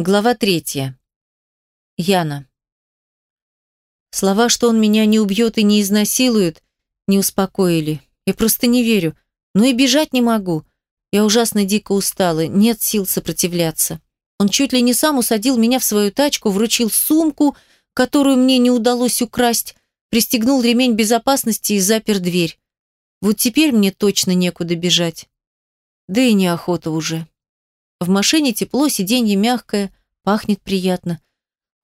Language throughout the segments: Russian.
Глава третья. Яна. Слова, что он меня не убьет и не изнасилует, не успокоили. Я просто не верю. Но и бежать не могу. Я ужасно дико устала, нет сил сопротивляться. Он чуть ли не сам усадил меня в свою тачку, вручил сумку, которую мне не удалось украсть, пристегнул ремень безопасности и запер дверь. Вот теперь мне точно некуда бежать. Да и неохота уже. В машине тепло, сиденье мягкое, пахнет приятно.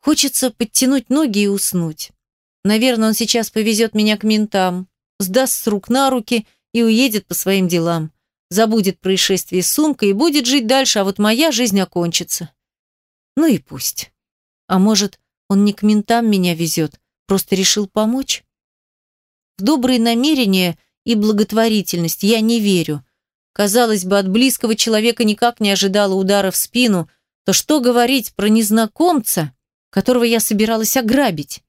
Хочется подтянуть ноги и уснуть. Наверное, он сейчас повезет меня к ментам, сдаст с рук на руки и уедет по своим делам. Забудет происшествие с сумкой и будет жить дальше, а вот моя жизнь окончится. Ну и пусть. А может, он не к ментам меня везет, просто решил помочь? В добрые намерения и благотворительность я не верю. Казалось бы, от близкого человека никак не ожидала удара в спину, то что говорить про незнакомца, которого я собиралась ограбить?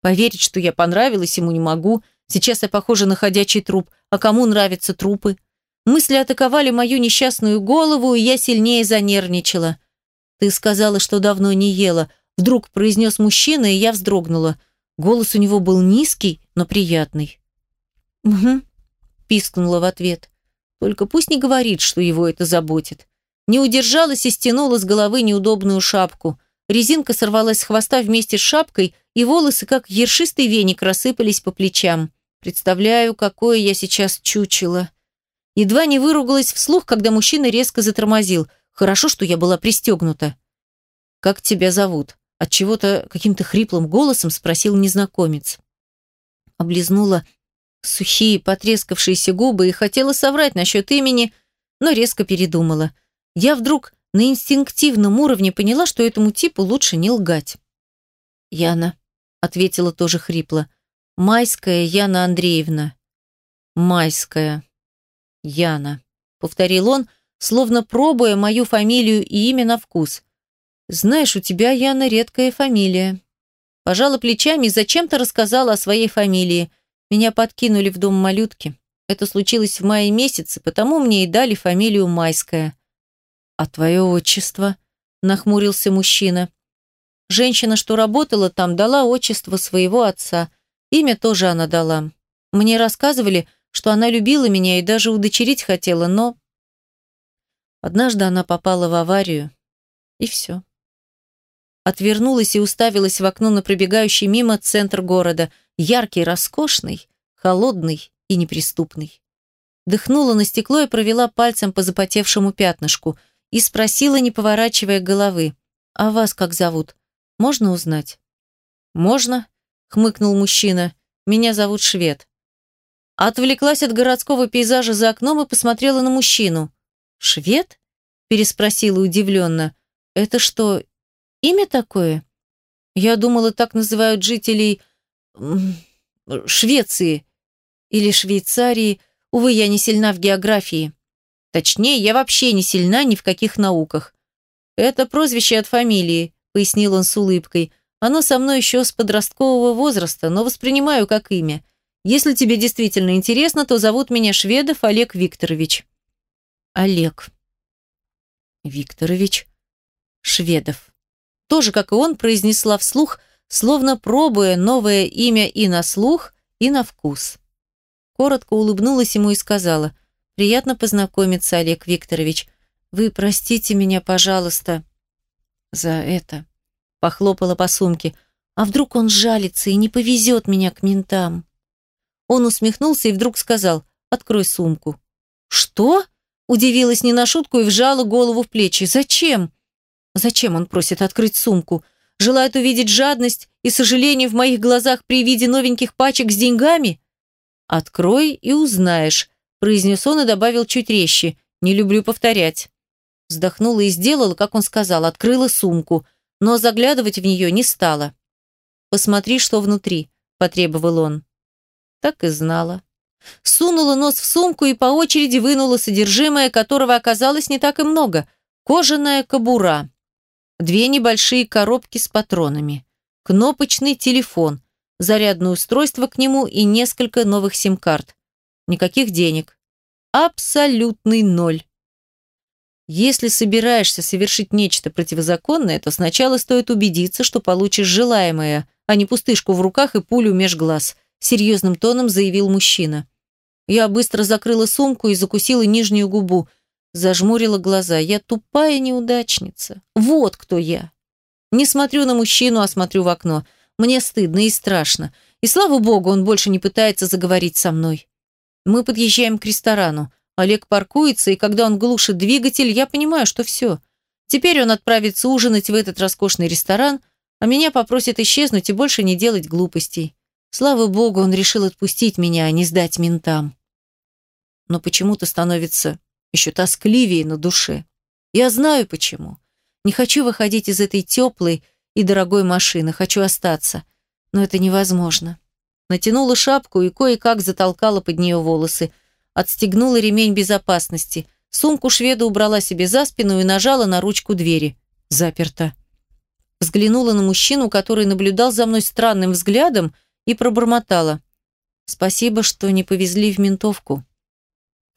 Поверить, что я понравилась ему не могу. Сейчас я похожа на ходячий труп. А кому нравятся трупы? Мысли атаковали мою несчастную голову, и я сильнее занервничала. «Ты сказала, что давно не ела», — вдруг произнес мужчина, и я вздрогнула. Голос у него был низкий, но приятный. «Угу», — пискнула в ответ. Только пусть не говорит, что его это заботит. Не удержалась и стянула с головы неудобную шапку. Резинка сорвалась с хвоста вместе с шапкой, и волосы, как ершистый веник, рассыпались по плечам. Представляю, какое я сейчас чучело. Едва не выругалась вслух, когда мужчина резко затормозил. Хорошо, что я была пристегнута. «Как тебя зовут?» От чего-то каким-то хриплым голосом спросил незнакомец. Облизнула сухие, потрескавшиеся губы и хотела соврать насчет имени, но резко передумала. Я вдруг на инстинктивном уровне поняла, что этому типу лучше не лгать. «Яна», — ответила тоже хрипло, — «Майская Яна Андреевна». «Майская Яна», — повторил он, словно пробуя мою фамилию и имя на вкус. «Знаешь, у тебя, Яна, редкая фамилия». Пожала плечами и зачем-то рассказала о своей фамилии. Меня подкинули в дом малютки. Это случилось в мае месяце, потому мне и дали фамилию Майская. «А твое отчество?» – нахмурился мужчина. Женщина, что работала там, дала отчество своего отца. Имя тоже она дала. Мне рассказывали, что она любила меня и даже удочерить хотела, но... Однажды она попала в аварию, и все. Отвернулась и уставилась в окно на пробегающий мимо центр города – яркий, роскошный, холодный и неприступный. Дыхнула на стекло и провела пальцем по запотевшему пятнышку и спросила, не поворачивая головы, «А вас как зовут? Можно узнать?» «Можно», — хмыкнул мужчина, «меня зовут Швед». Отвлеклась от городского пейзажа за окном и посмотрела на мужчину. «Швед?» – переспросила удивленно. «Это что, имя такое?» Я думала, так называют жителей Швеции или Швейцарии. Увы, я не сильна в географии. Точнее, я вообще не сильна ни в каких науках. Это прозвище от фамилии, пояснил он с улыбкой. Оно со мной еще с подросткового возраста, но воспринимаю как имя. Если тебе действительно интересно, то зовут меня Шведов Олег Викторович. Олег. Викторович. Шведов. Тоже, как и он, произнесла вслух, словно пробуя новое имя и на слух, и на вкус. Коротко улыбнулась ему и сказала, «Приятно познакомиться, Олег Викторович. Вы простите меня, пожалуйста, за это». Похлопала по сумке. «А вдруг он жалится и не повезет меня к ментам?» Он усмехнулся и вдруг сказал, «Открой сумку». «Что?» Удивилась не на шутку и вжала голову в плечи. «Зачем?» «Зачем он просит открыть сумку?» Желает увидеть жадность и сожаление в моих глазах при виде новеньких пачек с деньгами? «Открой и узнаешь», – произнес он и добавил чуть резче. «Не люблю повторять». Вздохнула и сделала, как он сказал, открыла сумку, но заглядывать в нее не стала. «Посмотри, что внутри», – потребовал он. Так и знала. Сунула нос в сумку и по очереди вынула содержимое, которого оказалось не так и много. Кожаная кобура две небольшие коробки с патронами, кнопочный телефон, зарядное устройство к нему и несколько новых сим-карт. Никаких денег. Абсолютный ноль. Если собираешься совершить нечто противозаконное, то сначала стоит убедиться, что получишь желаемое, а не пустышку в руках и пулю меж глаз, серьезным тоном заявил мужчина. Я быстро закрыла сумку и закусила нижнюю губу, зажмурила глаза. Я тупая неудачница. Вот кто я. Не смотрю на мужчину, а смотрю в окно. Мне стыдно и страшно. И слава богу, он больше не пытается заговорить со мной. Мы подъезжаем к ресторану. Олег паркуется, и когда он глушит двигатель, я понимаю, что все. Теперь он отправится ужинать в этот роскошный ресторан, а меня попросит исчезнуть и больше не делать глупостей. Слава богу, он решил отпустить меня, а не сдать ментам. Но почему-то становится еще тоскливее на душе. Я знаю почему. Не хочу выходить из этой теплой и дорогой машины, хочу остаться. Но это невозможно. Натянула шапку и кое-как затолкала под нее волосы – отстегнула ремень безопасности. Сумку шведа убрала себе за спину и нажала на ручку двери. Заперто. Взглянула на мужчину, который наблюдал за мной странным взглядом, и пробормотала. «Спасибо, что не повезли в ментовку».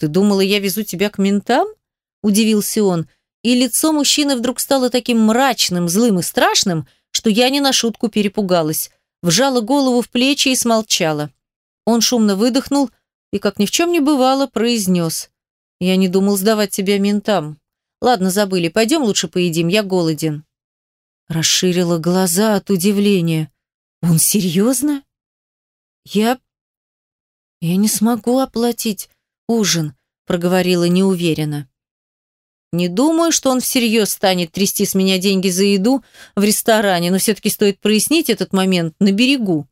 «Ты думала, я везу тебя к ментам?» – удивился он. И лицо мужчины вдруг стало таким мрачным, злым и страшным, что я не на шутку перепугалась. Вжала голову в плечи и смолчала. Он шумно выдохнул – и, как ни в чем не бывало, произнес. «Я не думал сдавать тебя ментам. Ладно, забыли, пойдем лучше поедим, я голоден». Расширила глаза от удивления. «Он серьезно?» «Я... я не смогу оплатить ужин», проговорила неуверенно. Не думаю, что он всерьез станет трясти с меня деньги за еду в ресторане, но все-таки стоит прояснить этот момент на берегу.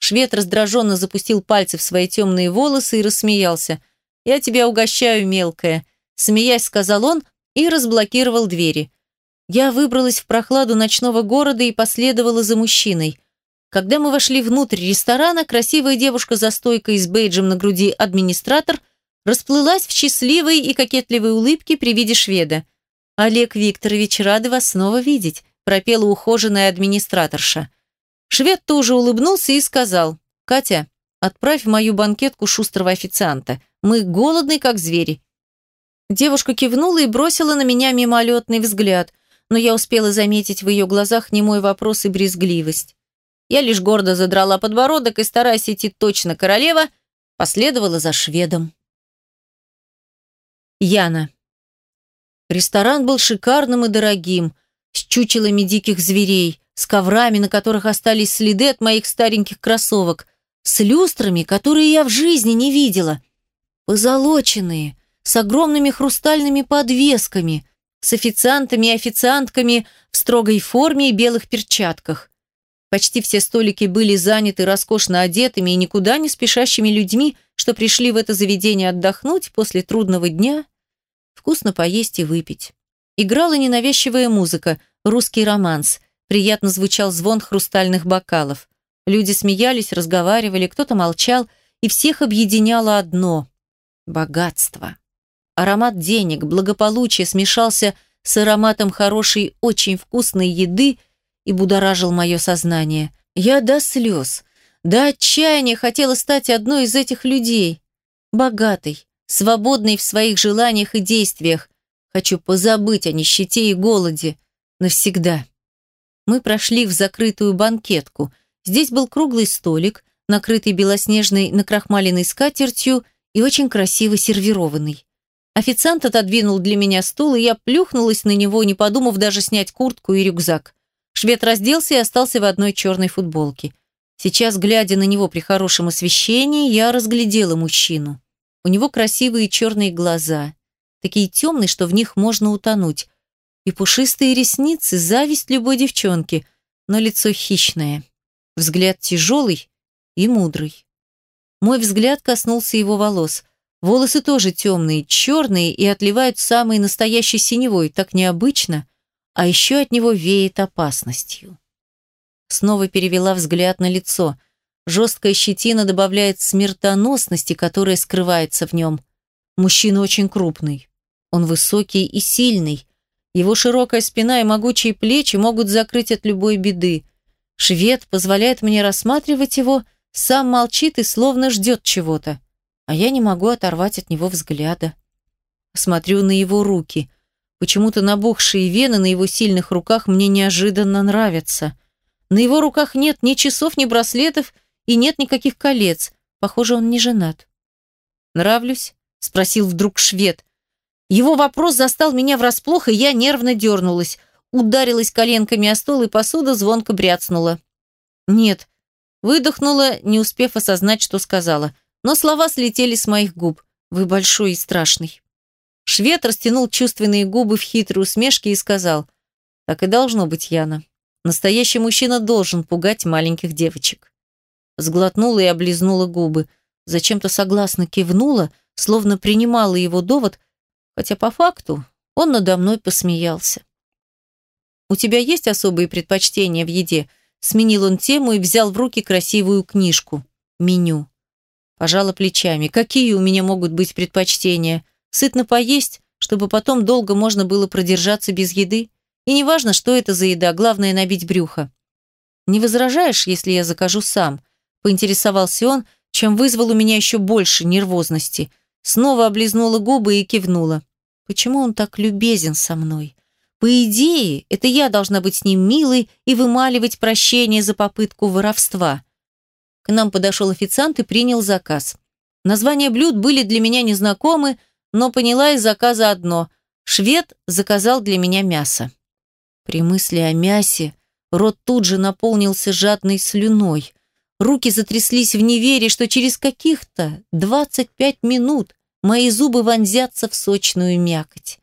Швед раздраженно запустил пальцы в свои темные волосы и рассмеялся. «Я тебя угощаю, мелкая», – смеясь, сказал он и разблокировал двери. Я выбралась в прохладу ночного города и последовала за мужчиной. Когда мы вошли внутрь ресторана, красивая девушка за стойкой с бейджем на груди «администратор» расплылась в счастливой и кокетливой улыбке при виде шведа. «Олег Викторович, рады вас снова видеть», – пропела ухоженная администраторша. Швед тоже улыбнулся и сказал, «Катя, отправь в мою банкетку шустрого официанта. Мы голодны, как звери». Девушка кивнула и бросила на меня мимолетный взгляд, но я успела заметить в ее глазах немой вопрос и брезгливость. Я лишь гордо задрала подбородок и, стараясь идти точно королева, последовала за шведом. Яна. Ресторан был шикарным и дорогим, с чучелами диких зверей, с коврами, на которых остались следы от моих стареньких кроссовок, с люстрами, которые я в жизни не видела, позолоченные, с огромными хрустальными подвесками, с официантами и официантками в строгой форме и белых перчатках. Почти все столики были заняты роскошно одетыми и никуда не спешащими людьми, что пришли в это заведение отдохнуть после трудного дня, вкусно поесть и выпить. Играла ненавязчивая музыка, русский романс – Приятно звучал звон хрустальных бокалов. Люди смеялись, разговаривали, кто-то молчал, и всех объединяло одно – богатство. Аромат денег, благополучия смешался с ароматом хорошей, очень вкусной еды и будоражил мое сознание. Я до слез, до отчаяния хотела стать одной из этих людей. Богатой, свободной в своих желаниях и действиях. Хочу позабыть о нищете и голоде. Навсегда. Мы прошли в закрытую банкетку. Здесь был круглый столик, накрытый белоснежной накрахмаленной скатертью и очень красиво сервированный. Официант отодвинул для меня стул, и я плюхнулась на него, не подумав даже снять куртку и рюкзак. Швед разделся и остался в одной черной футболке. Сейчас, глядя на него при хорошем освещении, я разглядела мужчину. У него красивые черные глаза, такие темные, что в них можно утонуть и пушистые ресницы, зависть любой девчонки, но лицо хищное, взгляд тяжелый и мудрый. Мой взгляд коснулся его волос. Волосы тоже темные, черные и отливают самой настоящей синевой, так необычно, а еще от него веет опасностью. Снова перевела взгляд на лицо. Жесткая щетина добавляет смертоносности, которая скрывается в нем. Мужчина очень крупный. Он высокий и сильный, его широкая спина и могучие плечи могут закрыть от любой беды. Швед позволяет мне рассматривать его, сам молчит и словно ждет чего-то. А я не могу оторвать от него взгляда. Смотрю на его руки. Почему-то набухшие вены на его сильных руках мне неожиданно нравятся. На его руках нет ни часов, ни браслетов и нет никаких колец. Похоже, он не женат. «Нравлюсь?» – спросил вдруг швед. Его вопрос застал меня врасплох, и я нервно дернулась. Ударилась коленками о стол, и посуда звонко бряцнула. «Нет». Выдохнула, не успев осознать, что сказала. Но слова слетели с моих губ. «Вы большой и страшный». Швед растянул чувственные губы в хитрой усмешке и сказал, «Так и должно быть, Яна. Настоящий мужчина должен пугать маленьких девочек». Сглотнула и облизнула губы. Зачем-то согласно кивнула, словно принимала его довод, хотя по факту он надо мной посмеялся. «У тебя есть особые предпочтения в еде?» Сменил он тему и взял в руки красивую книжку. Меню. Пожала плечами. «Какие у меня могут быть предпочтения? Сытно поесть, чтобы потом долго можно было продержаться без еды? И неважно, что это за еда, главное набить брюхо». «Не возражаешь, если я закажу сам?» Поинтересовался он, чем вызвал у меня еще больше нервозности. Снова облизнула губы и кивнула. Почему он так любезен со мной? По идее, это я должна быть с ним милой и вымаливать прощение за попытку воровства. К нам подошел официант и принял заказ. Названия блюд были для меня незнакомы, но поняла из заказа одно – швед заказал для меня мясо. При мысли о мясе рот тут же наполнился жадной слюной. Руки затряслись в неверии, что через каких-то 25 минут мои зубы вонзятся в сочную мякоть.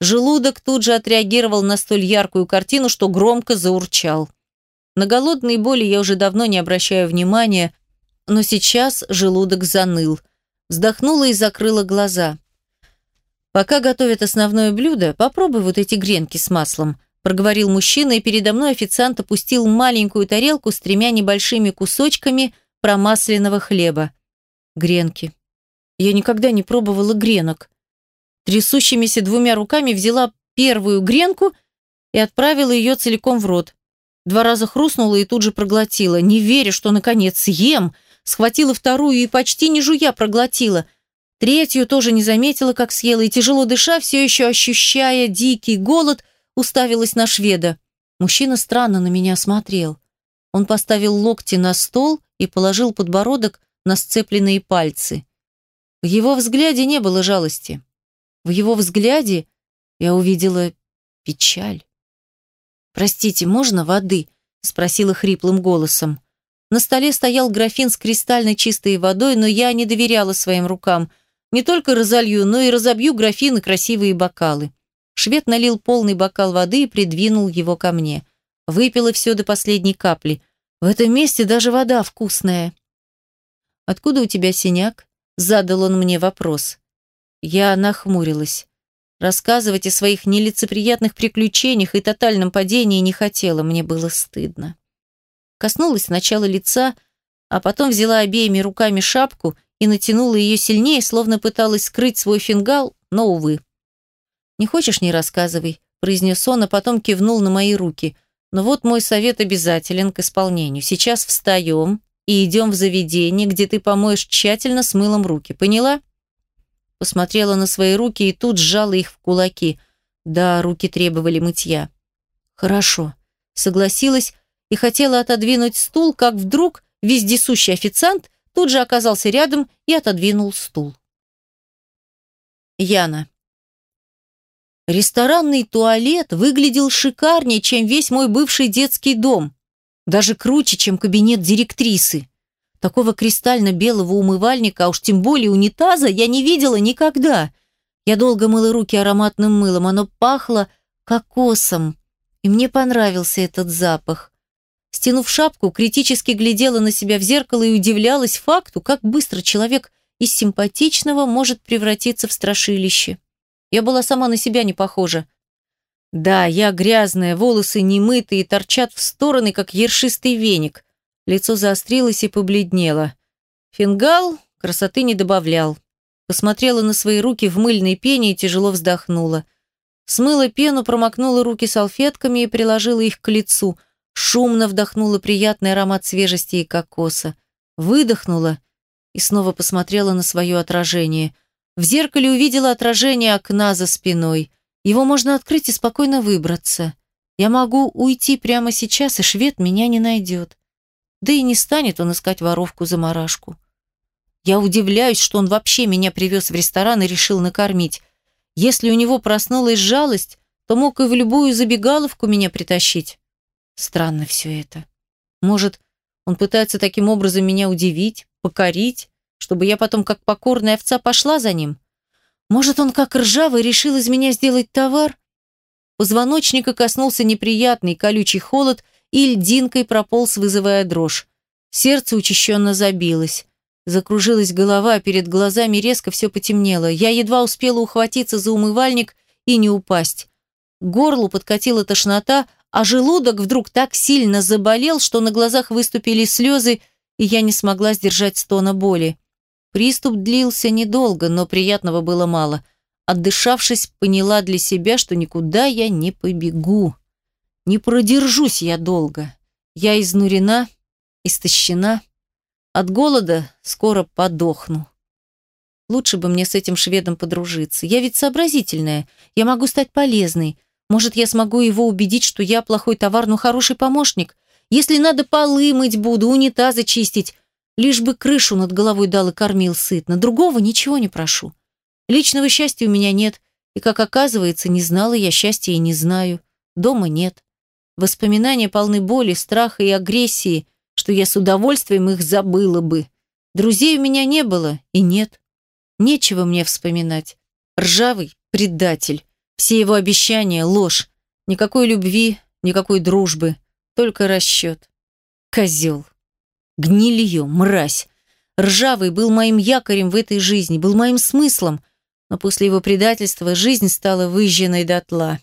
Желудок тут же отреагировал на столь яркую картину, что громко заурчал. На голодные боли я уже давно не обращаю внимания, но сейчас желудок заныл. Вздохнула и закрыла глаза. «Пока готовят основное блюдо, попробуй вот эти гренки с маслом», проговорил мужчина, и передо мной официант опустил маленькую тарелку с тремя небольшими кусочками промасленного хлеба. Гренки. Я никогда не пробовала гренок. Трясущимися двумя руками взяла первую гренку и отправила ее целиком в рот. Два раза хрустнула и тут же проглотила, не веря, что наконец ем. Схватила вторую и почти не жуя проглотила. Третью тоже не заметила, как съела, и тяжело дыша, все еще ощущая дикий голод, уставилась на шведа. Мужчина странно на меня смотрел. Он поставил локти на стол и положил подбородок на сцепленные пальцы. В его взгляде не было жалости. В его взгляде я увидела печаль. «Простите, можно воды?» – спросила хриплым голосом. На столе стоял графин с кристально чистой водой, но я не доверяла своим рукам. Не только разолью, но и разобью графин и красивые бокалы. Швед налил полный бокал воды и придвинул его ко мне. Выпила все до последней капли. В этом месте даже вода вкусная. «Откуда у тебя синяк?» – задал он мне вопрос. Я нахмурилась. Рассказывать о своих нелицеприятных приключениях и тотальном падении не хотела, мне было стыдно. Коснулась сначала лица, а потом взяла обеими руками шапку и натянула ее сильнее, словно пыталась скрыть свой фингал, но, увы. «Не хочешь, не рассказывай», – произнес он, а потом кивнул на мои руки. «Но вот мой совет обязателен к исполнению. Сейчас встаем и идем в заведение, где ты помоешь тщательно с мылом руки. Поняла?» Посмотрела на свои руки и тут сжала их в кулаки. Да, руки требовали мытья. «Хорошо», – согласилась и хотела отодвинуть стул, как вдруг вездесущий официант тут же оказался рядом и отодвинул стул. Яна. Ресторанный туалет выглядел шикарнее, чем весь мой бывший детский дом. Даже круче, чем кабинет директрисы. Такого кристально-белого умывальника, а уж тем более унитаза, я не видела никогда. Я долго мыла руки ароматным мылом, оно пахло кокосом, и мне понравился этот запах. Стянув шапку, критически глядела на себя в зеркало и удивлялась факту, как быстро человек из симпатичного может превратиться в страшилище. Я была сама на себя не похожа. Да, я грязная, волосы немытые, торчат в стороны, как ершистый веник. Лицо заострилось и побледнело. Фингал красоты не добавлял. Посмотрела на свои руки в мыльной пене и тяжело вздохнула. Смыла пену, промокнула руки салфетками и приложила их к лицу. Шумно вдохнула приятный аромат свежести и кокоса. Выдохнула и снова посмотрела на свое отражение. В зеркале увидела отражение окна за спиной. Его можно открыть и спокойно выбраться. Я могу уйти прямо сейчас, и швед меня не найдет. Да и не станет он искать воровку-замарашку. Я удивляюсь, что он вообще меня привез в ресторан и решил накормить. Если у него проснулась жалость, то мог и в любую забегаловку меня притащить. Странно все это. Может, он пытается таким образом меня удивить, покорить, чтобы я потом как покорная овца пошла за ним? Может, он как ржавый решил из меня сделать товар? Позвоночника коснулся неприятный колючий холод и льдинкой прополз, вызывая дрожь. Сердце учащенно забилось. Закружилась голова, а перед глазами резко все потемнело. Я едва успела ухватиться за умывальник и не упасть. К горлу подкатила тошнота, а желудок вдруг так сильно заболел, что на глазах выступили слезы, и я не смогла сдержать стона боли. Приступ длился недолго, но приятного было мало. Отдышавшись, поняла для себя, что никуда я не побегу. Не продержусь я долго. Я изнурена, истощена. От голода скоро подохну. Лучше бы мне с этим шведом подружиться. Я ведь сообразительная. Я могу стать полезной. Может, я смогу его убедить, что я плохой товар, но хороший помощник. Если надо, полы мыть буду, унитазы чистить. Лишь бы крышу над головой дал и кормил сытно. Другого ничего не прошу. Личного счастья у меня нет. И, как оказывается, не знала я счастья и не знаю. Дома нет. Воспоминания полны боли, страха и агрессии что я с удовольствием их забыла бы. Друзей у меня не было и нет. Нечего мне вспоминать. Ржавый предатель. Все его обещания – ложь. Никакой любви, никакой дружбы. Только расчет. Козел. Гнилье, мразь. Ржавый был моим якорем в этой жизни, был моим смыслом, но после его предательства жизнь стала выжженной дотла.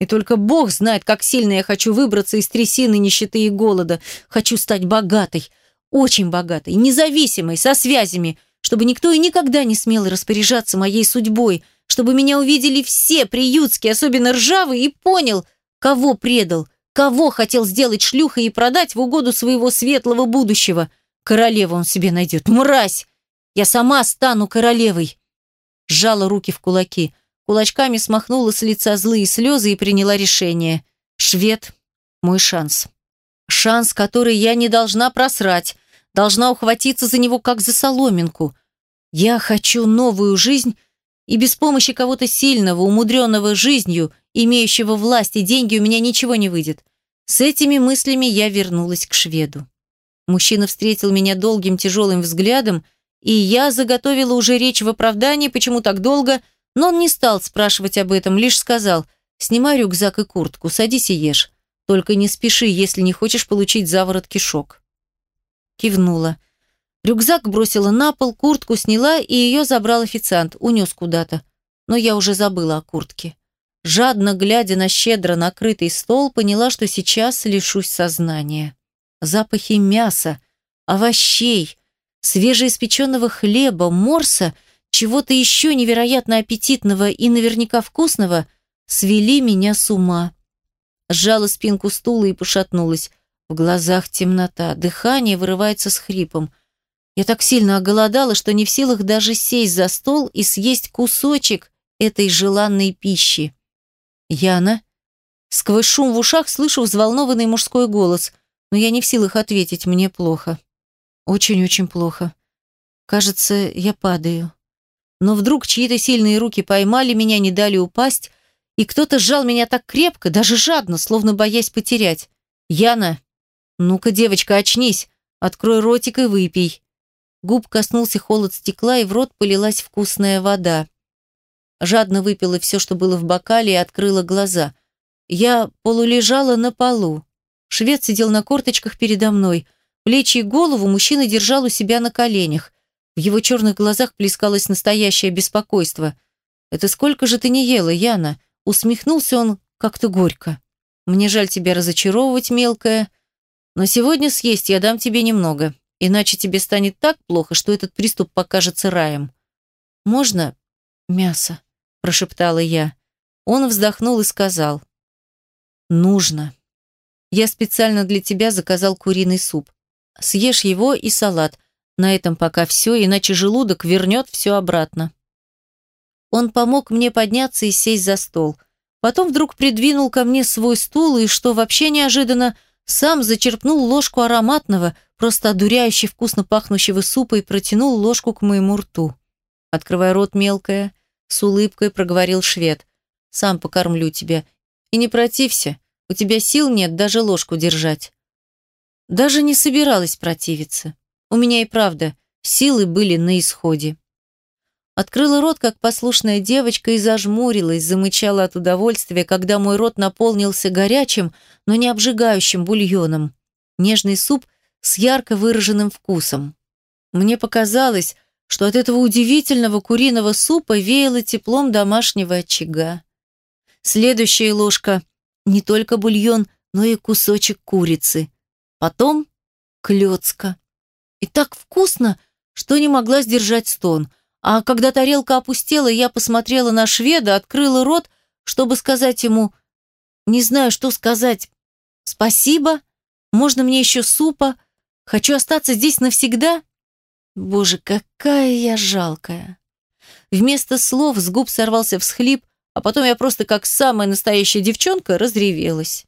И только Бог знает, как сильно я хочу выбраться из трясины нищеты и голода. Хочу стать богатой, очень богатой, независимой, со связями, чтобы никто и никогда не смел распоряжаться моей судьбой, чтобы меня увидели все приютские, особенно ржавые, и понял, кого предал, кого хотел сделать шлюхой и продать в угоду своего светлого будущего. Королеву он себе найдет. Мразь! Я сама стану королевой. Сжала руки в кулаки. Кулачками смахнула с лица злые слезы и приняла решение. Швед – мой шанс. Шанс, который я не должна просрать. Должна ухватиться за него, как за соломинку. Я хочу новую жизнь, и без помощи кого-то сильного, умудренного жизнью, имеющего власть и деньги, у меня ничего не выйдет. С этими мыслями я вернулась к шведу. Мужчина встретил меня долгим тяжелым взглядом, и я заготовила уже речь в оправдании, почему так долго – но он не стал спрашивать об этом, лишь сказал «Снимай рюкзак и куртку, садись и ешь. Только не спеши, если не хочешь получить заворот кишок». Кивнула. Рюкзак бросила на пол, куртку сняла, и ее забрал официант, унес куда-то. Но я уже забыла о куртке. Жадно глядя на щедро накрытый стол, поняла, что сейчас лишусь сознания. Запахи мяса, овощей, свежеиспеченного хлеба, морса — чего-то еще невероятно аппетитного и наверняка вкусного, свели меня с ума. Сжала спинку стула и пошатнулась. В глазах темнота, дыхание вырывается с хрипом. Я так сильно оголодала, что не в силах даже сесть за стол и съесть кусочек этой желанной пищи. «Яна?» Сквозь шум в ушах слышу взволнованный мужской голос, но я не в силах ответить, мне плохо. Очень-очень плохо. Кажется, я падаю. Но вдруг чьи-то сильные руки поймали меня, не дали упасть, и кто-то сжал меня так крепко, даже жадно, словно боясь потерять. «Яна, ну-ка, девочка, очнись, открой ротик и выпей». Губ коснулся холод стекла, и в рот полилась вкусная вода. Жадно выпила все, что было в бокале, и открыла глаза. Я полулежала на полу. Швед сидел на корточках передо мной. Плечи и голову мужчина держал у себя на коленях. В его черных глазах плескалось настоящее беспокойство. «Это сколько же ты не ела, Яна?» Усмехнулся он как-то горько. «Мне жаль тебя разочаровывать, мелкая, но сегодня съесть я дам тебе немного, иначе тебе станет так плохо, что этот приступ покажется раем». «Можно мясо?» – прошептала я. Он вздохнул и сказал. «Нужно. Я специально для тебя заказал куриный суп. Съешь его и салат – на этом пока все, иначе желудок вернет все обратно. Он помог мне подняться и сесть за стол. Потом вдруг придвинул ко мне свой стул и, что вообще неожиданно, сам зачерпнул ложку ароматного, просто одуряюще вкусно пахнущего супа и протянул ложку к моему рту. Открывая рот мелкая, с улыбкой проговорил швед. «Сам покормлю тебя. И не протився, у тебя сил нет даже ложку держать». Даже не собиралась противиться. У меня и правда силы были на исходе. Открыла рот, как послушная девочка, и зажмурилась, замычала от удовольствия, когда мой рот наполнился горячим, но не обжигающим бульоном. Нежный суп с ярко выраженным вкусом. Мне показалось, что от этого удивительного куриного супа веяло теплом домашнего очага. Следующая ложка – не только бульон, но и кусочек курицы. Потом – клёцка. И так вкусно, что не могла сдержать стон – а когда тарелка опустела, я посмотрела на шведа, открыла рот, чтобы сказать ему, не знаю, что сказать, спасибо, можно мне еще супа, хочу остаться здесь навсегда. Боже, какая я жалкая. Вместо слов с губ сорвался всхлип, а потом я просто как самая настоящая девчонка разревелась.